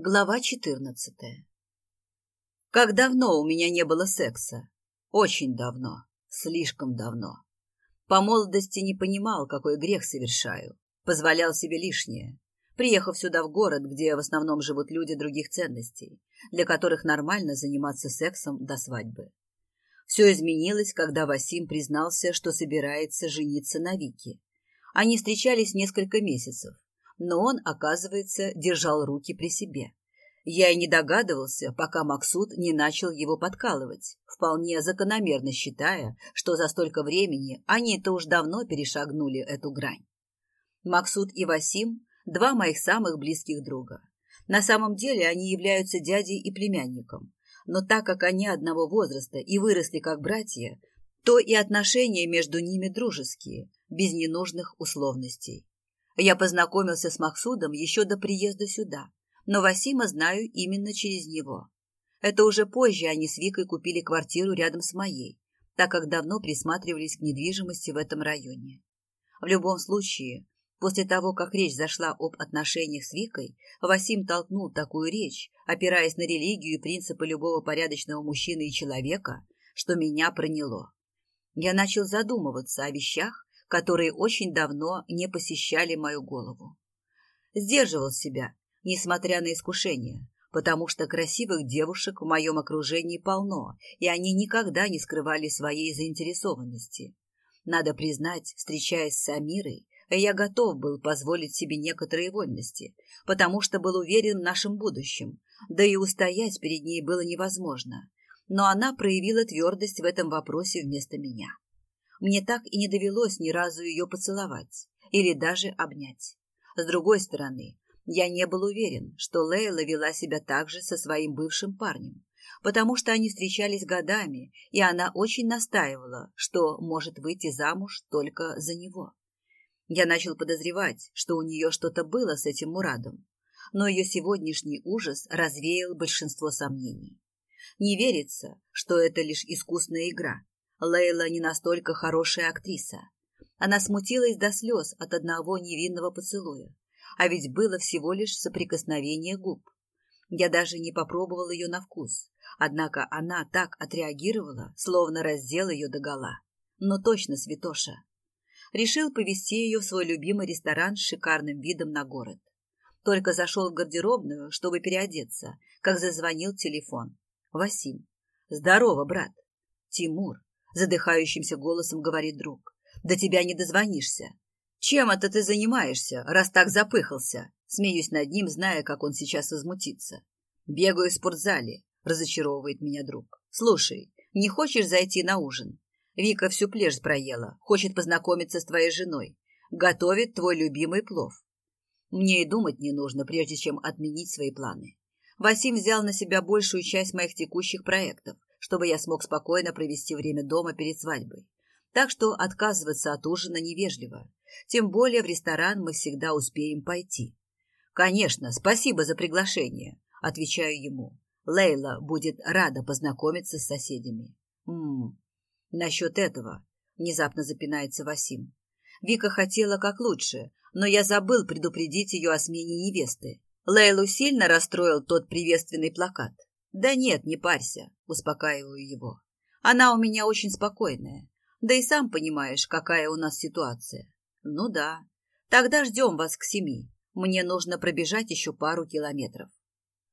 Глава 14. Как давно у меня не было секса? Очень давно, слишком давно. По молодости не понимал, какой грех совершаю, позволял себе лишнее. Приехав сюда в город, где в основном живут люди других ценностей, для которых нормально заниматься сексом до свадьбы. Все изменилось, когда Васим признался, что собирается жениться на Вике. Они встречались несколько месяцев, но он, оказывается, держал руки при себе. Я и не догадывался, пока Максут не начал его подкалывать, вполне закономерно считая, что за столько времени они-то уж давно перешагнули эту грань. Максут и Васим – два моих самых близких друга. На самом деле они являются дядей и племянником, но так как они одного возраста и выросли как братья, то и отношения между ними дружеские, без ненужных условностей. Я познакомился с Максудом еще до приезда сюда, но Васима знаю именно через него. Это уже позже они с Викой купили квартиру рядом с моей, так как давно присматривались к недвижимости в этом районе. В любом случае, после того, как речь зашла об отношениях с Викой, Васим толкнул такую речь, опираясь на религию и принципы любого порядочного мужчины и человека, что меня проняло. Я начал задумываться о вещах, которые очень давно не посещали мою голову. Сдерживал себя, несмотря на искушение, потому что красивых девушек в моем окружении полно, и они никогда не скрывали своей заинтересованности. Надо признать, встречаясь с Амирой, я готов был позволить себе некоторые вольности, потому что был уверен в нашем будущем, да и устоять перед ней было невозможно. Но она проявила твердость в этом вопросе вместо меня. Мне так и не довелось ни разу ее поцеловать или даже обнять. С другой стороны, я не был уверен, что Лейла вела себя так же со своим бывшим парнем, потому что они встречались годами, и она очень настаивала, что может выйти замуж только за него. Я начал подозревать, что у нее что-то было с этим Мурадом, но ее сегодняшний ужас развеял большинство сомнений. Не верится, что это лишь искусная игра, Лейла не настолько хорошая актриса. Она смутилась до слез от одного невинного поцелуя. А ведь было всего лишь соприкосновение губ. Я даже не попробовал ее на вкус. Однако она так отреагировала, словно раздел ее догола. Но точно святоша. Решил повезти ее в свой любимый ресторан с шикарным видом на город. Только зашел в гардеробную, чтобы переодеться, как зазвонил телефон. Васим. «Здорово, брат». «Тимур, задыхающимся голосом говорит друг. «До тебя не дозвонишься». «Чем это ты занимаешься, раз так запыхался?» Смеюсь над ним, зная, как он сейчас возмутится. «Бегаю в спортзале», — разочаровывает меня друг. «Слушай, не хочешь зайти на ужин? Вика всю плешь проела, хочет познакомиться с твоей женой. Готовит твой любимый плов. Мне и думать не нужно, прежде чем отменить свои планы. Васим взял на себя большую часть моих текущих проектов чтобы я смог спокойно провести время дома перед свадьбой. Так что отказываться от ужина невежливо. Тем более в ресторан мы всегда успеем пойти. «Конечно, спасибо за приглашение», — отвечаю ему. «Лейла будет рада познакомиться с соседями». «Ммм, насчет этого», — внезапно запинается Васим. «Вика хотела как лучше, но я забыл предупредить ее о смене невесты. Лейлу сильно расстроил тот приветственный плакат да нет не парься успокаиваю его. Она у меня очень спокойная. Да и сам понимаешь какая у нас ситуация. Ну да. Тогда ждем вас к семи. Мне нужно пробежать еще пару километров.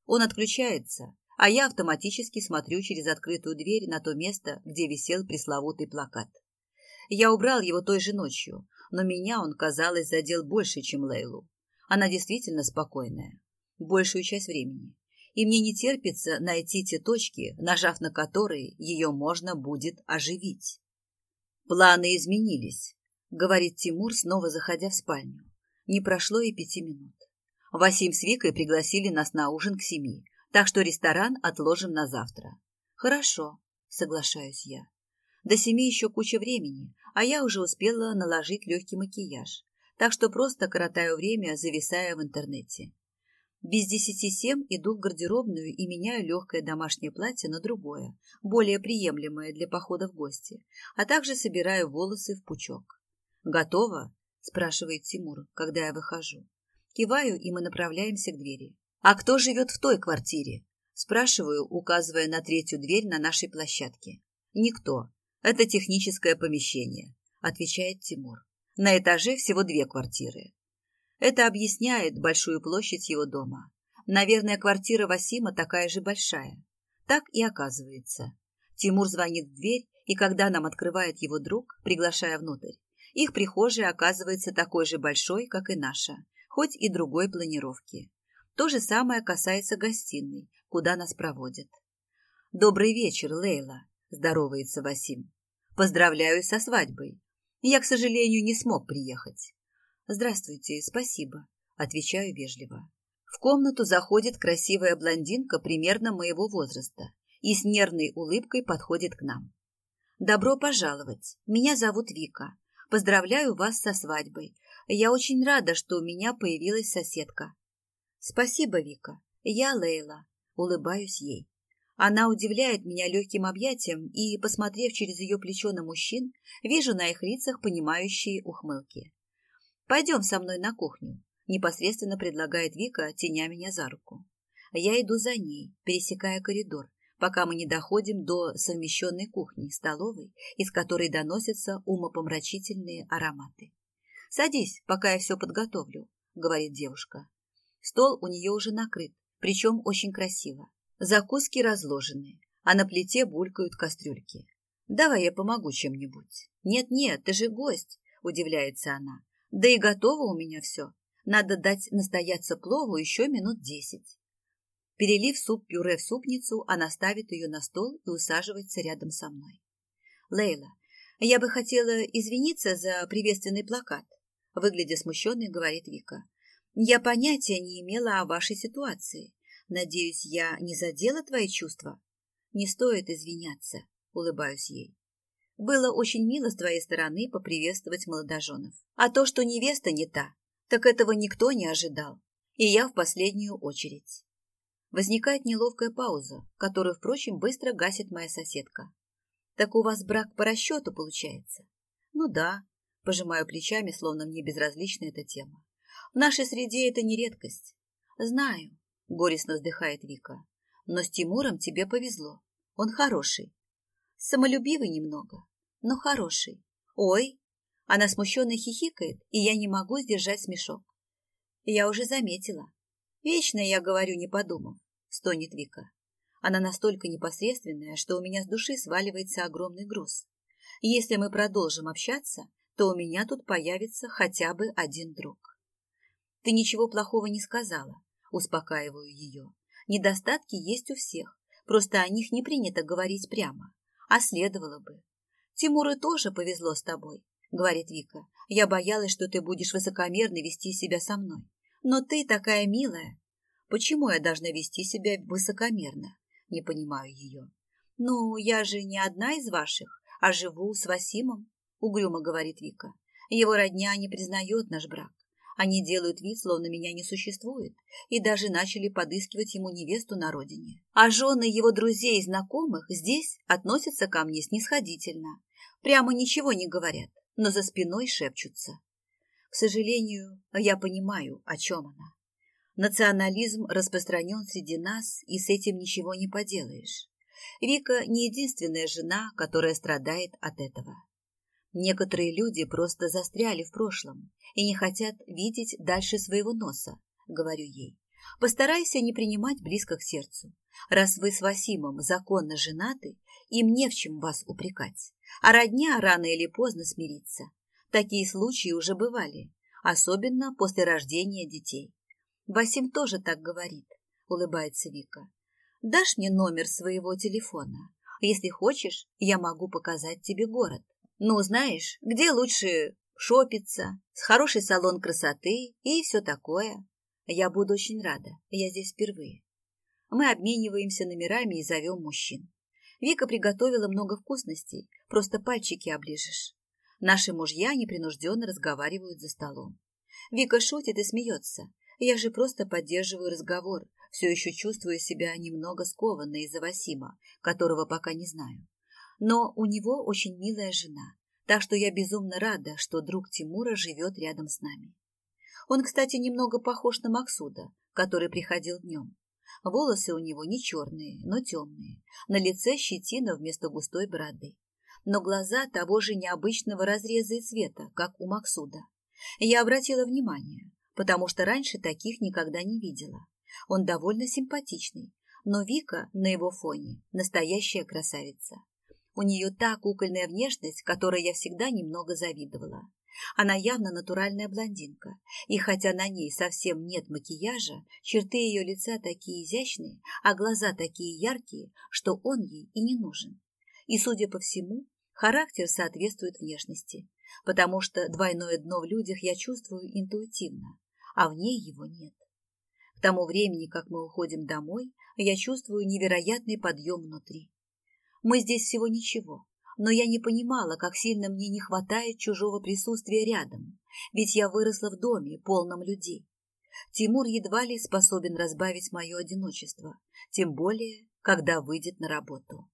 Он отключается а я автоматически смотрю через открытую дверь на то место где висел пресловутый плакат. Я убрал его той же ночью но меня он казалось задел больше чем лейлу. Она действительно спокойная. Большую часть времени и мне не терпится найти те точки, нажав на которые ее можно будет оживить. Планы изменились, говорит Тимур, снова заходя в спальню. Не прошло и пяти минут. Васим с Викой пригласили нас на ужин к семи, так что ресторан отложим на завтра. Хорошо, соглашаюсь я. До семи еще куча времени, а я уже успела наложить легкий макияж, так что просто коротаю время, зависая в интернете. Без десяти семь иду в гардеробную и меняю легкое домашнее платье на другое, более приемлемое для похода в гости, а также собираю волосы в пучок. «Готово?» – спрашивает Тимур, когда я выхожу. Киваю, и мы направляемся к двери. «А кто живет в той квартире?» – спрашиваю, указывая на третью дверь на нашей площадке. «Никто. Это техническое помещение», – отвечает Тимур. «На этаже всего две квартиры. Это объясняет большую площадь его дома. Наверное, квартира Васима такая же большая. Так и оказывается. Тимур звонит в дверь, и когда нам открывает его друг, приглашая внутрь, их прихожая оказывается такой же большой, как и наша, хоть и другой планировки. То же самое касается гостиной, куда нас проводят. «Добрый вечер, Лейла», – здоровается Васим. «Поздравляю со свадьбой. Я, к сожалению, не смог приехать» здравствуйте спасибо отвечаю вежливо. В комнату заходит красивая блондинка примерно моего возраста и с нервной улыбкой подходит к нам. Добро пожаловать меня зовут вика. Поздравляю вас со свадьбой. Я очень рада что у меня появилась соседка. Спасибо вика. Я лейла улыбаюсь ей. Она удивляет меня легким объятием и, посмотрев через ее плечо на мужчин, вижу на их лицах понимающие ухмылки. Пойдем со мной на кухню, непосредственно предлагает Вика, теня меня за руку. Я иду за ней, пересекая коридор, пока мы не доходим до совмещенной кухни, столовой, из которой доносятся умопомрачительные ароматы. «Садись, пока я все подготовлю», — говорит девушка. Стол у нее уже накрыт, причем очень красиво. Закуски разложены, а на плите булькают кастрюльки. «Давай я помогу чем-нибудь». «Нет-нет, ты же гость», — удивляется она. Да и готово у меня все. Надо дать настояться плову еще минут десять. Перелив суп-пюре в супницу, она ставит ее на стол и усаживается рядом со мной. «Лейла, я бы хотела извиниться за приветственный плакат», — выглядя смущенной, говорит Вика. «Я понятия не имела о вашей ситуации. Надеюсь, я не задела твои чувства?» «Не стоит извиняться», — улыбаюсь ей. Было очень мило с твоей стороны поприветствовать молодоженов. А то, что невеста не та, так этого никто не ожидал. И я в последнюю очередь. Возникает неловкая пауза, которую, впрочем, быстро гасит моя соседка. Так у вас брак по расчету получается? Ну да, пожимаю плечами, словно мне безразлична эта тема. В нашей среде это не редкость. Знаю, горестно вздыхает Вика. Но с Тимуром тебе повезло. Он хороший, самолюбивый немного, но хороший. Ой, она смущенно хихикает, и я не могу сдержать смешок. Я уже заметила. Вечно я говорю, не подумав, стонет Вика. Она настолько непосредственная, что у меня с души сваливается огромный груз. Если мы продолжим общаться, то у меня тут появится хотя бы один друг. Ты ничего плохого не сказала, успокаиваю ее. Недостатки есть у всех, просто о них не принято говорить прямо а следовало бы. Тимуру тоже повезло с тобой, говорит Вика. Я боялась, что ты будешь высокомерно вести себя со мной. Но ты такая милая. Почему я должна вести себя высокомерно? Не понимаю ее. Ну, я же не одна из ваших, а живу с Васимом, угрюмо говорит Вика. Его родня не признает наш брак. Они делают вид, словно меня не существует, и даже начали подыскивать ему невесту на родине. А жены его друзей и знакомых здесь относятся ко мне снисходительно. Прямо ничего не говорят, но за спиной шепчутся. К сожалению, я понимаю, о чем она. Национализм распространен среди нас, и с этим ничего не поделаешь. Вика не единственная жена, которая страдает от этого. Некоторые люди просто застряли в прошлом и не хотят видеть дальше своего носа, говорю ей. Постарайся не принимать близко к сердцу. Раз вы с Васимом законно женаты, им не в чем вас упрекать. А родня рано или поздно смирится. Такие случаи уже бывали, особенно после рождения детей. Васим тоже так говорит, улыбается Вика. Дашь мне номер своего телефона? Если хочешь, я могу показать тебе город. Ну, знаешь, где лучше шопиться, с хороший салон красоты и все такое. Я буду очень рада, я здесь впервые. Мы обмениваемся номерами и зовем мужчин. Вика приготовила много вкусностей, просто пальчики оближешь. Наши мужья непринужденно разговаривают за столом. Вика шутит и смеется. Я же просто поддерживаю разговор, все еще чувствую себя немного скованной из-за Васима, которого пока не знаю но у него очень милая жена, так что я безумно рада, что друг Тимура живет рядом с нами. Он, кстати, немного похож на Максуда, который приходил днем. Волосы у него не черные, но темные, на лице щетина вместо густой бороды. Но глаза того же необычного разреза и цвета, как у Максуда. Я обратила внимание, потому что раньше таких никогда не видела. Он довольно симпатичный, но Вика на его фоне настоящая красавица. У нее та кукольная внешность, которой я всегда немного завидовала. Она явно натуральная блондинка, и хотя на ней совсем нет макияжа, черты ее лица такие изящные, а глаза такие яркие, что он ей и не нужен. И, судя по всему, характер соответствует внешности, потому что двойное дно в людях я чувствую интуитивно, а в ней его нет. К тому времени, как мы уходим домой, я чувствую невероятный подъем внутри. Мы здесь всего ничего, но я не понимала, как сильно мне не хватает чужого присутствия рядом, ведь я выросла в доме, полном людей. Тимур едва ли способен разбавить мое одиночество, тем более, когда выйдет на работу.